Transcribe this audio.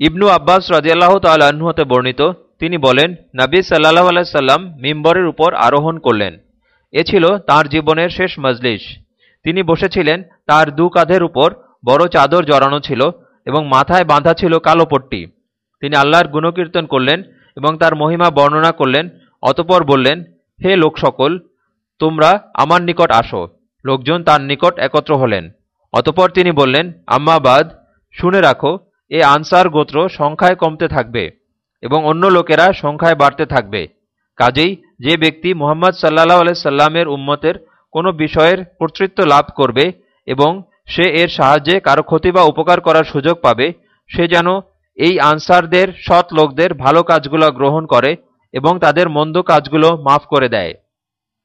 ইবনু আব্বাস রাজিয়াল্লাহ তাল্লাহতে বর্ণিত, তিনি বলেন, নাবী সাল্লাহ আলাইসাল্লাম মিম্বরের উপর আরোহণ করলেন। এ ছিল তাঁর জীবনের শেষ মজলিস। তিনি বসেছিলেন, তার দু কাঁধের উপর বড় চাদর জড়ানো ছিল এবং মাথায় বাঁধা ছিল কালো পট্টি। তিনি আল্লাহর গুণকীর্তন করলেন এবং তার মহিমা বর্ণনা করলেন, অতপর বললেন, হে লোক সকল, তোমরা আমার নিকট আসো। লোকজন তার নিকট একত্র হলেন। অতপর তিনি বললেন আম্মাবাদ শুনে রাখো এ আনসার গোত্র সংখ্যায় কমতে থাকবে এবং অন্য লোকেরা সংখ্যায় বাড়তে থাকবে। কাজেই যে ব্যক্তি মোহাম্মদ সাল্লাহ আলাইসাল্লামের উম্মতের কোনো বিষয়ের কর্তৃত্ব লাভ করবে এবং সে এর সাহায্যে কারও ক্ষতি বা উপকার করার সুযোগ পাবে, সে যেন এই আনসারদের সৎ লোকদের ভালো কাজগুলো গ্রহণ করে এবং তাদের মন্দ কাজগুলো মাফ করে দেয়।